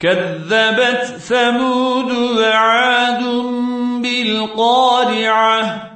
كذبت ثمود وعاد بالقارعة.